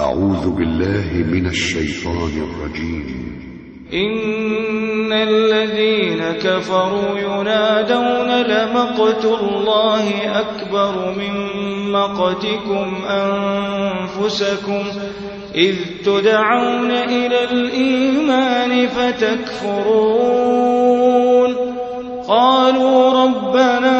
أعوذ بالله من الشيطان الرجيم. إن الذين كفروا ينادون لمقت الله أكبر من مقتكم أنفسكم إذ تدعون إلى الإيمان فتكفرون. قالوا ربنا